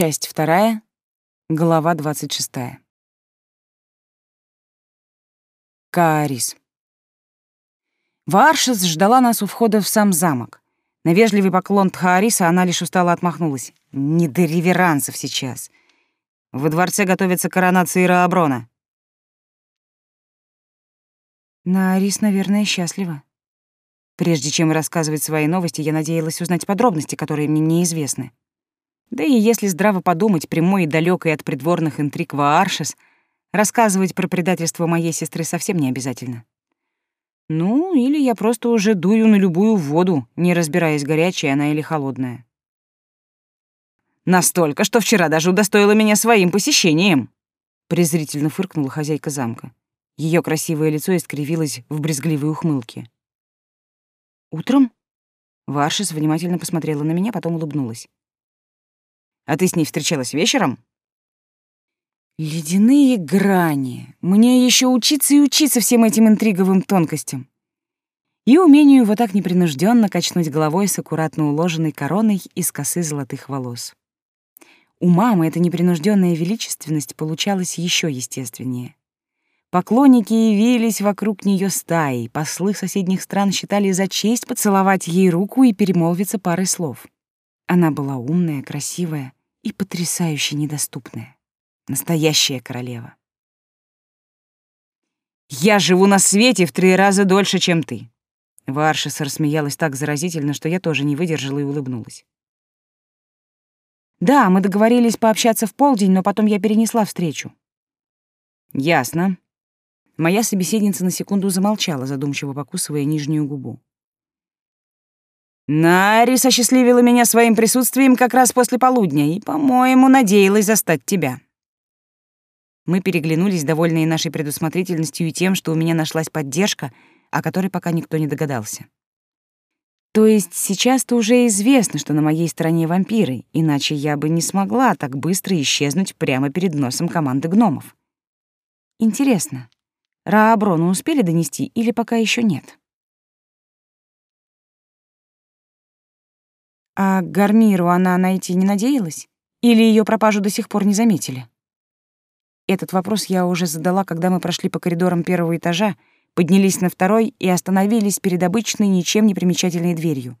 Часть вторая, глава двадцать шестая. Каарис. Варшес ждала нас у входа в сам замок. На вежливый поклон Тхаариса она лишь устало отмахнулась. Не до реверансов сейчас. Во дворце готовится коронация Ирааброна. Наарис, наверное, счастлива. Прежде чем рассказывать свои новости, я надеялась узнать подробности, которые мне неизвестны. Да и если здраво подумать, прямой и далёкой от придворных интриг Вааршес, рассказывать про предательство моей сестры совсем не обязательно. Ну, или я просто уже дую на любую воду, не разбираясь, горячая она или холодная. Настолько, что вчера даже удостоила меня своим посещением, презрительно фыркнула хозяйка замка. Ее красивое лицо искривилось в брезгливой ухмылке. Утром Варшис внимательно посмотрела на меня, потом улыбнулась. А ты с ней встречалась вечером? Ледяные грани. Мне еще учиться и учиться всем этим интриговым тонкостям. И умению вот так непринужденно качнуть головой с аккуратно уложенной короной из косы золотых волос. У мамы эта непринужденная величественность получалась еще естественнее. Поклонники явились вокруг нее стаей, послы соседних стран считали за честь поцеловать ей руку и перемолвиться парой слов. Она была умная, красивая, и потрясающе недоступная. Настоящая королева. «Я живу на свете в три раза дольше, чем ты!» Варшис рассмеялась так заразительно, что я тоже не выдержала и улыбнулась. «Да, мы договорились пообщаться в полдень, но потом я перенесла встречу». «Ясно». Моя собеседница на секунду замолчала, задумчиво покусывая нижнюю губу. Нарис осчастливила меня своим присутствием как раз после полудня и, по-моему, надеялась застать тебя. Мы переглянулись, довольные нашей предусмотрительностью и тем, что у меня нашлась поддержка, о которой пока никто не догадался. То есть сейчас-то уже известно, что на моей стороне вампиры, иначе я бы не смогла так быстро исчезнуть прямо перед носом команды гномов. Интересно, Рааброну успели донести или пока еще нет? А Гармиру она найти не надеялась? Или ее пропажу до сих пор не заметили? Этот вопрос я уже задала, когда мы прошли по коридорам первого этажа, поднялись на второй и остановились перед обычной, ничем не примечательной дверью.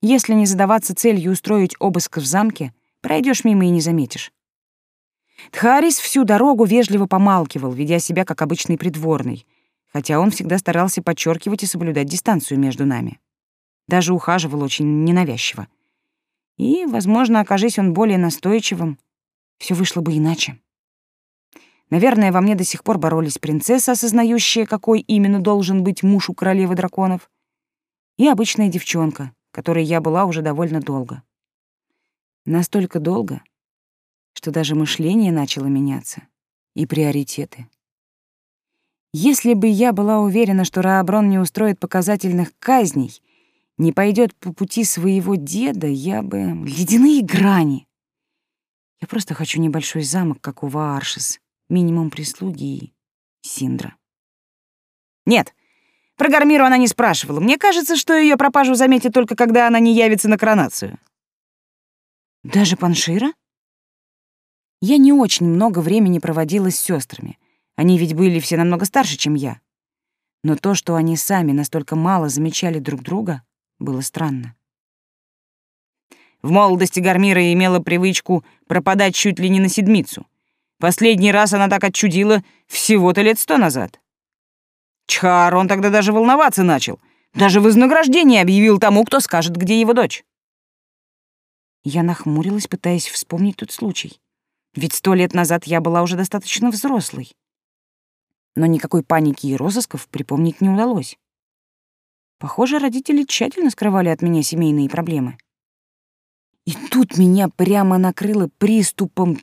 Если не задаваться целью устроить обыск в замке, пройдешь мимо и не заметишь. Тхарис всю дорогу вежливо помалкивал, ведя себя как обычный придворный, хотя он всегда старался подчеркивать и соблюдать дистанцию между нами. Даже ухаживал очень ненавязчиво. И, возможно, окажись он более настойчивым, все вышло бы иначе. Наверное, во мне до сих пор боролись принцесса, осознающая, какой именно должен быть муж у королевы драконов, и обычная девчонка, которой я была уже довольно долго. Настолько долго, что даже мышление начало меняться, и приоритеты. Если бы я была уверена, что Рааброн не устроит показательных казней — не пойдет по пути своего деда, я бы... Ледяные грани! Я просто хочу небольшой замок, как у Вааршис, минимум прислуги и Синдра. Нет, про Гармиру она не спрашивала. Мне кажется, что ее пропажу заметит только когда она не явится на коронацию. Даже Паншира? Я не очень много времени проводила с сестрами. Они ведь были все намного старше, чем я. Но то, что они сами настолько мало замечали друг друга, было странно. В молодости Гармира имела привычку пропадать чуть ли не на седмицу. Последний раз она так отчудила всего-то лет сто назад. Чхар, он тогда даже волноваться начал. Даже вознаграждение объявил тому, кто скажет, где его дочь. Я нахмурилась, пытаясь вспомнить тот случай. Ведь сто лет назад я была уже достаточно взрослой. Но никакой паники и розысков припомнить не удалось. Похоже, родители тщательно скрывали от меня семейные проблемы. И тут меня прямо накрыло приступом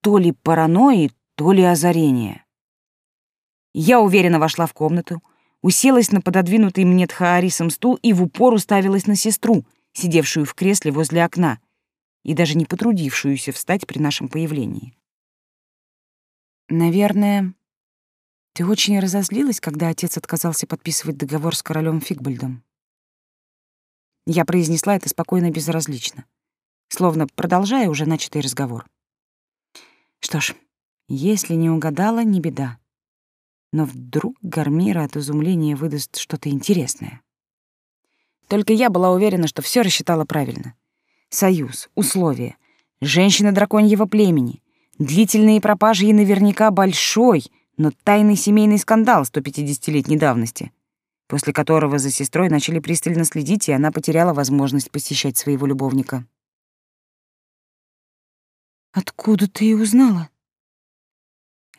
то ли паранойи, то ли озарения. Я уверенно вошла в комнату, уселась на пододвинутый мне тхаарисом стул и в упор уставилась на сестру, сидевшую в кресле возле окна и даже не потрудившуюся встать при нашем появлении. Наверное, ты очень разозлилась, когда отец отказался подписывать договор с королем Фигбальдом. Я произнесла это спокойно и безразлично. словно продолжая уже начатый разговор. Что ж, если не угадала, не беда. Но вдруг Гармира от изумления выдаст что-то интересное. Только я была уверена, что все рассчитала правильно. Союз, условия, женщина драконьего племени, длительные пропажи и наверняка большой, но тайный семейный скандал 150-летней давности, после которого за сестрой начали пристально следить, и она потеряла возможность посещать своего любовника. «Откуда ты и узнала?»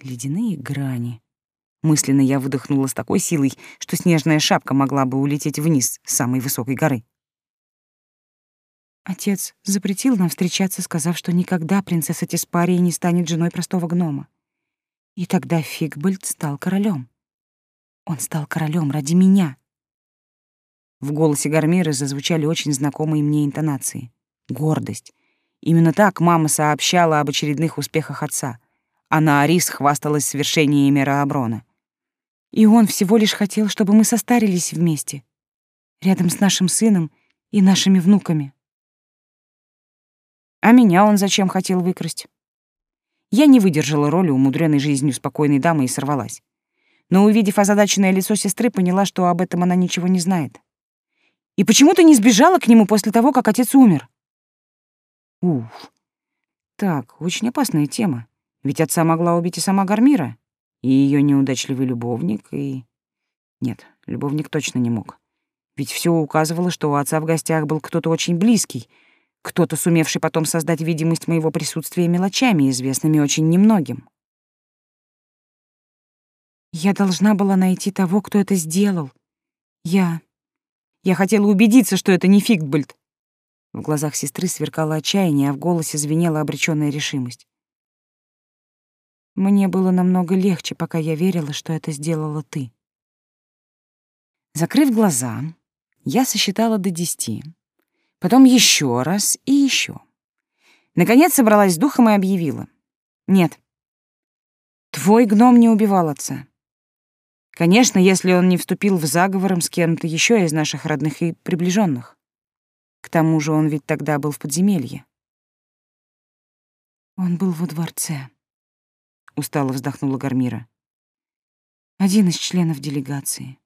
Ледяные грани. Мысленно я выдохнула с такой силой, что снежная шапка могла бы улететь вниз с самой высокой горы. Отец запретил нам встречаться, сказав, что никогда принцесса Тиспарии не станет женой простого гнома. И тогда Фигбальд стал королем. Он стал королем ради меня. В голосе Гармиры зазвучали очень знакомые мне интонации. Гордость. Именно так мама сообщала об очередных успехах отца. А на Арис хвасталась свершениями Рааброна. И он всего лишь хотел, чтобы мы состарились вместе, рядом с нашим сыном и нашими внуками. А меня он зачем хотел выкрасть? Я не выдержала роли умудренной жизнью спокойной дамы и сорвалась. Но, увидев озадаченное лицо сестры, поняла, что об этом она ничего не знает. «И почему ты не сбежала к нему после того, как отец умер?» Уф. Так, очень опасная тема. Ведь отца могла убить и сама Гармира, и ее неудачливый любовник, и... Нет, любовник точно не мог. Ведь все указывало, что у отца в гостях был кто-то очень близкий — кто-то, сумевший потом создать видимость моего присутствия мелочами, известными очень немногим. Я должна была найти того, кто это сделал. Я... Я хотела убедиться, что это не Фигбольд. В глазах сестры сверкало отчаяние, а в голосе звенела обречённая решимость. Мне было намного легче, пока я верила, что это сделала ты. Закрыв глаза, я сосчитала до десяти, потом еще раз и еще. Наконец собралась духом и объявила. «Нет, твой гном не убивал отца. Конечно, если он не вступил в заговором с кем-то еще из наших родных и приближенных. К тому же он ведь тогда был в подземелье». «Он был во дворце», — устало вздохнула Гармира. «Один из членов делегации.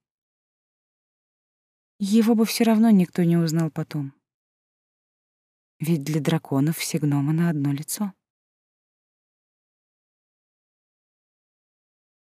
Его бы все равно никто не узнал потом. Ведь для драконов все гномы на одно лицо.